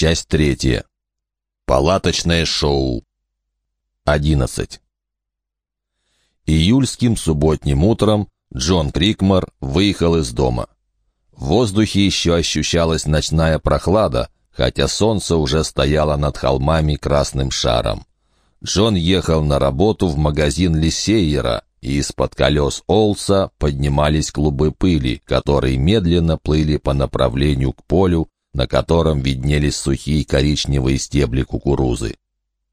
Часть третья. Палаточное шоу. 11. Июльским субботним утром Джон Крикмор выехал из дома. В воздухе еще ощущалась ночная прохлада, хотя солнце уже стояло над холмами красным шаром. Джон ехал на работу в магазин Лисейера, и из-под колес Олса поднимались клубы пыли, которые медленно плыли по направлению к полю, на котором виднелись сухие коричневые стебли кукурузы.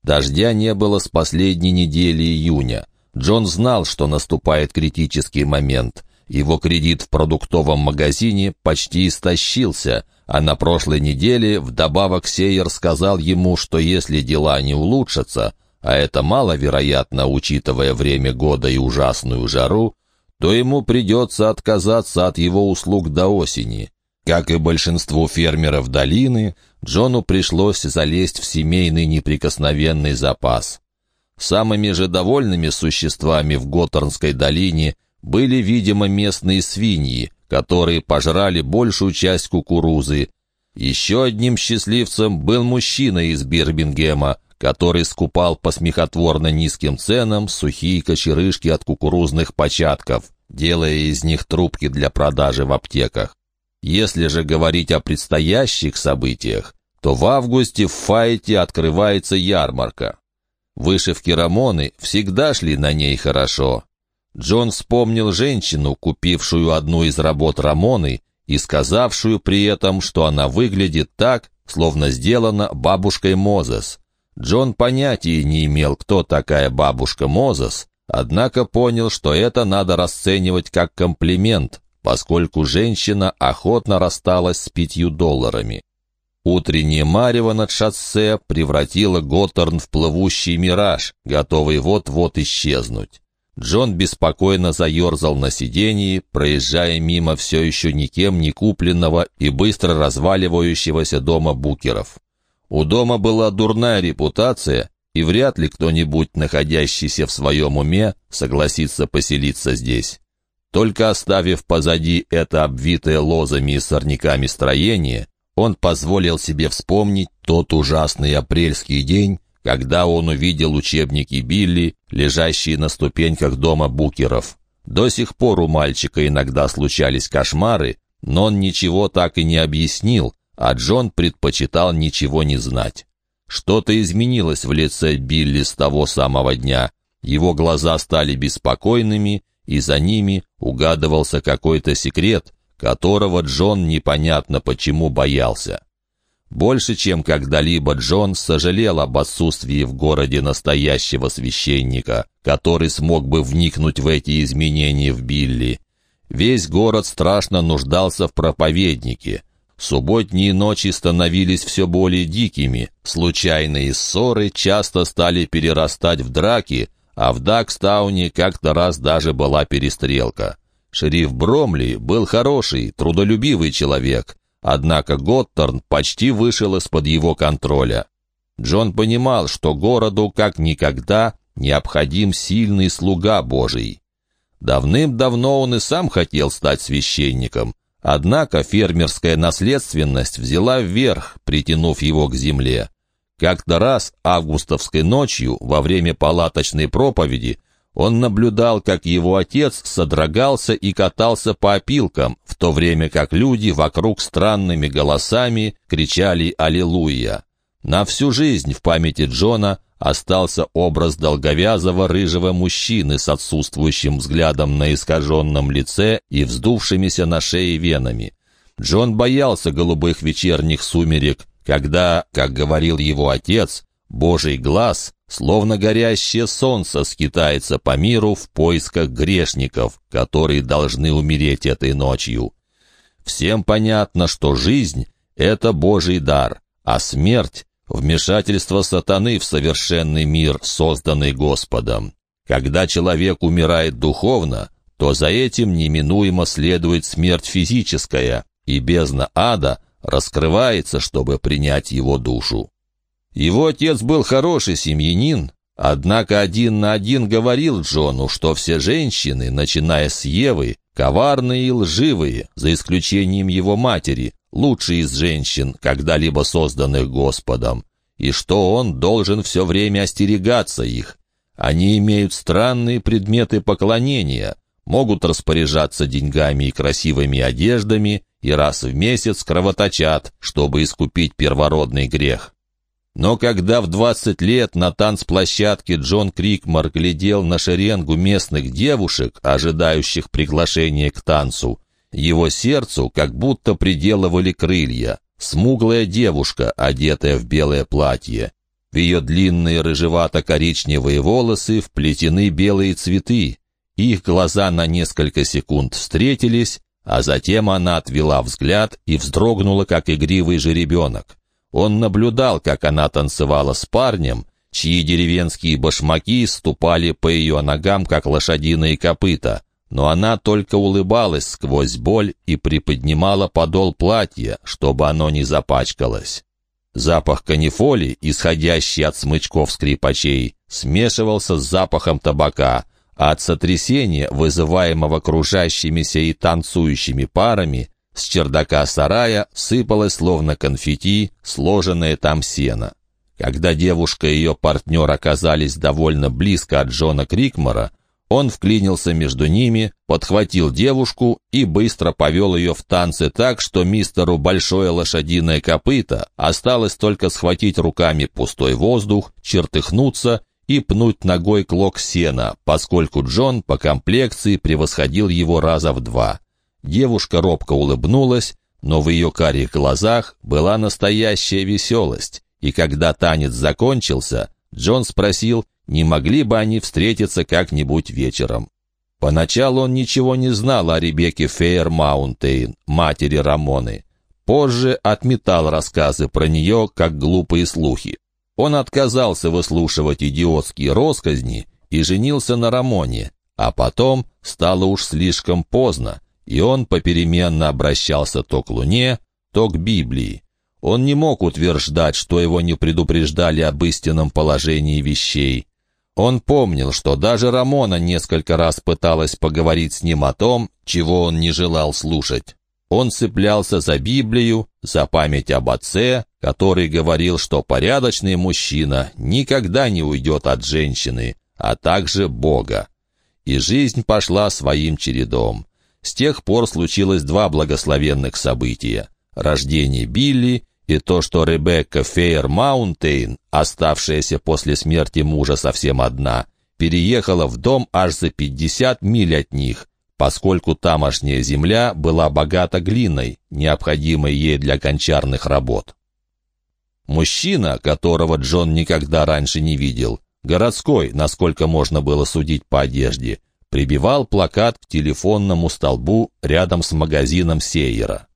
Дождя не было с последней недели июня. Джон знал, что наступает критический момент. Его кредит в продуктовом магазине почти истощился, а на прошлой неделе вдобавок Сейер сказал ему, что если дела не улучшатся, а это маловероятно, учитывая время года и ужасную жару, то ему придется отказаться от его услуг до осени. Как и большинству фермеров долины, Джону пришлось залезть в семейный неприкосновенный запас. Самыми же довольными существами в Готтернской долине были, видимо, местные свиньи, которые пожрали большую часть кукурузы. Еще одним счастливцем был мужчина из Бирмингема, который скупал по смехотворно низким ценам сухие кочерышки от кукурузных початков, делая из них трубки для продажи в аптеках. Если же говорить о предстоящих событиях, то в августе в Файте открывается ярмарка. Вышивки Рамоны всегда шли на ней хорошо. Джон вспомнил женщину, купившую одну из работ Рамоны и сказавшую при этом, что она выглядит так, словно сделана бабушкой Мозес. Джон понятия не имел, кто такая бабушка Мозес, однако понял, что это надо расценивать как комплимент, поскольку женщина охотно рассталась с пятью долларами. Утреннее марево над шоссе превратило Готтерн в плывущий мираж, готовый вот-вот исчезнуть. Джон беспокойно заерзал на сиденье, проезжая мимо все еще никем не купленного и быстро разваливающегося дома букеров. У дома была дурная репутация, и вряд ли кто-нибудь, находящийся в своем уме, согласится поселиться здесь. Только оставив позади это обвитое лозами и сорняками строение, он позволил себе вспомнить тот ужасный апрельский день, когда он увидел учебники Билли, лежащие на ступеньках дома букеров. До сих пор у мальчика иногда случались кошмары, но он ничего так и не объяснил, а Джон предпочитал ничего не знать. Что-то изменилось в лице Билли с того самого дня. Его глаза стали беспокойными, и за ними угадывался какой-то секрет, которого Джон непонятно почему боялся. Больше, чем когда-либо Джон сожалел об отсутствии в городе настоящего священника, который смог бы вникнуть в эти изменения в Билли. Весь город страшно нуждался в проповеднике. Субботние ночи становились все более дикими, случайные ссоры часто стали перерастать в драки, а в Дакстауне как-то раз даже была перестрелка. Шериф Бромли был хороший, трудолюбивый человек, однако Готтерн почти вышел из-под его контроля. Джон понимал, что городу как никогда необходим сильный слуга Божий. Давным-давно он и сам хотел стать священником, однако фермерская наследственность взяла вверх, притянув его к земле. Как-то раз августовской ночью, во время палаточной проповеди, он наблюдал, как его отец содрогался и катался по опилкам, в то время как люди вокруг странными голосами кричали «Аллилуйя!». На всю жизнь в памяти Джона остался образ долговязого рыжего мужчины с отсутствующим взглядом на искаженном лице и вздувшимися на шее венами. Джон боялся голубых вечерних сумерек, когда, как говорил его отец, Божий глаз, словно горящее солнце, скитается по миру в поисках грешников, которые должны умереть этой ночью. Всем понятно, что жизнь — это Божий дар, а смерть — вмешательство сатаны в совершенный мир, созданный Господом. Когда человек умирает духовно, то за этим неминуемо следует смерть физическая, и бездна ада раскрывается, чтобы принять его душу. Его отец был хороший семьянин, однако один на один говорил Джону, что все женщины, начиная с Евы, коварные и лживые, за исключением его матери, лучший из женщин, когда-либо созданных Господом, и что он должен все время остерегаться их. Они имеют странные предметы поклонения, могут распоряжаться деньгами и красивыми одеждами и раз в месяц кровоточат, чтобы искупить первородный грех. Но когда в 20 лет на танцплощадке Джон Крикмар глядел на шеренгу местных девушек, ожидающих приглашения к танцу, его сердцу как будто приделывали крылья. Смуглая девушка, одетая в белое платье. В ее длинные рыжевато-коричневые волосы вплетены белые цветы. Их глаза на несколько секунд встретились, а затем она отвела взгляд и вздрогнула, как игривый жеребенок. Он наблюдал, как она танцевала с парнем, чьи деревенские башмаки ступали по ее ногам, как лошадиные копыта. Но она только улыбалась сквозь боль и приподнимала подол платья, чтобы оно не запачкалось. Запах канифоли, исходящий от смычков скрипачей, смешивался с запахом табака, а от сотрясения, вызываемого кружащимися и танцующими парами, с чердака сарая сыпалось словно конфетти, сложенное там сено. Когда девушка и ее партнер оказались довольно близко от Джона Крикмора, он вклинился между ними, подхватил девушку и быстро повел ее в танцы так, что мистеру большое лошадиное копыто осталось только схватить руками пустой воздух, чертыхнуться и пнуть ногой клок сена, поскольку Джон по комплекции превосходил его раза в два. Девушка робко улыбнулась, но в ее карих глазах была настоящая веселость. И когда танец закончился, Джон спросил, не могли бы они встретиться как-нибудь вечером. Поначалу он ничего не знал о Ребекке Фейер Маунтейн, матери Рамоны. Позже отметал рассказы про нее, как глупые слухи. Он отказался выслушивать идиотские росказни и женился на Рамоне, а потом стало уж слишком поздно, и он попеременно обращался то к Луне, то к Библии. Он не мог утверждать, что его не предупреждали об истинном положении вещей. Он помнил, что даже Рамона несколько раз пыталась поговорить с ним о том, чего он не желал слушать. Он цеплялся за Библию, за память об отце, который говорил, что порядочный мужчина никогда не уйдет от женщины, а также Бога. И жизнь пошла своим чередом. С тех пор случилось два благословенных события. Рождение Билли и то, что Ребекка Фейер Маунтейн, оставшаяся после смерти мужа совсем одна, переехала в дом аж за 50 миль от них, поскольку тамошняя земля была богата глиной, необходимой ей для гончарных работ. Мужчина, которого Джон никогда раньше не видел, городской, насколько можно было судить по одежде, прибивал плакат к телефонному столбу рядом с магазином Сейера.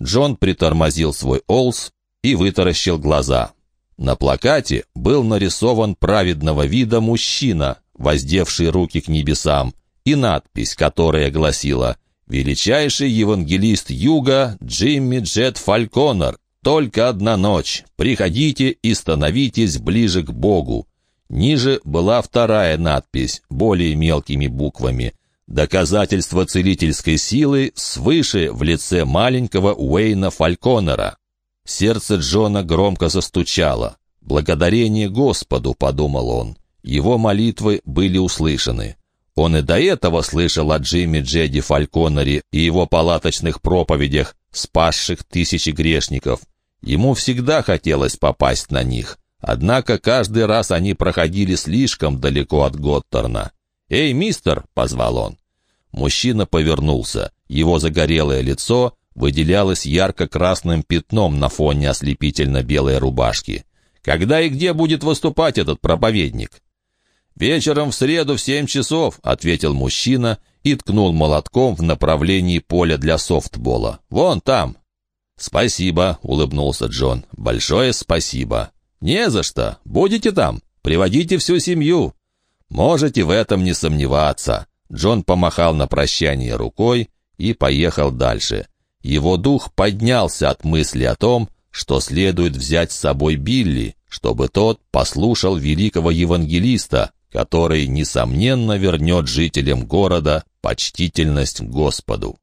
Джон притормозил свой Олс и вытаращил глаза. На плакате был нарисован праведного вида мужчина, воздевший руки к небесам, и надпись, которая гласила «Величайший евангелист Юга Джимми Джет Фальконер. Только одна ночь. Приходите и становитесь ближе к Богу. Ниже была вторая надпись, более мелкими буквами. «Доказательство целительской силы свыше в лице маленького Уэйна Фальконера». Сердце Джона громко застучало. «Благодарение Господу», — подумал он. Его молитвы были услышаны. Он и до этого слышал о Джимми Джеди Фальконере и его палаточных проповедях, спасших тысячи грешников. Ему всегда хотелось попасть на них. Однако каждый раз они проходили слишком далеко от Готтерна. «Эй, мистер!» — позвал он. Мужчина повернулся. Его загорелое лицо выделялось ярко-красным пятном на фоне ослепительно-белой рубашки. «Когда и где будет выступать этот проповедник?» «Вечером в среду в семь часов», — ответил мужчина и ткнул молотком в направлении поля для софтбола. «Вон там». «Спасибо», — улыбнулся Джон. «Большое спасибо». «Не за что. Будете там. Приводите всю семью». «Можете в этом не сомневаться». Джон помахал на прощание рукой и поехал дальше. Его дух поднялся от мысли о том, что следует взять с собой Билли, чтобы тот послушал великого евангелиста, который, несомненно, вернет жителям города почтительность Господу.